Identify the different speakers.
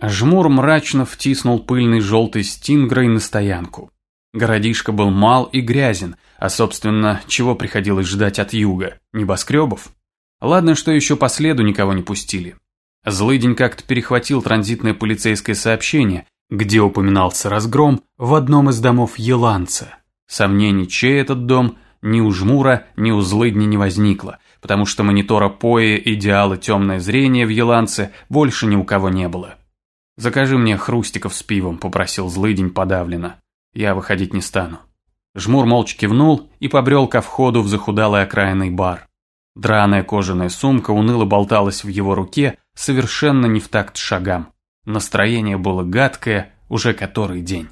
Speaker 1: Жмур мрачно втиснул пыльный желтый стингрой на стоянку. Городишко был мал и грязен, а, собственно, чего приходилось ждать от юга? Небоскребов? Ладно, что еще по следу никого не пустили. Злыдень как-то перехватил транзитное полицейское сообщение, где упоминался разгром в одном из домов Еланца. Сомнений, чей этот дом, ни у Жмура, ни у Злыдни не возникло, потому что монитора Пои идеала темное зрение в Еланце больше ни у кого не было. «Закажи мне хрустиков с пивом», – попросил Злыдень подавленно. «Я выходить не стану». Жмур молча кивнул и побрел ко входу в захудалый окраинный бар. Драная кожаная сумка уныло болталась в его руке, совершенно не в такт шагам. Настроение было гадкое уже который день.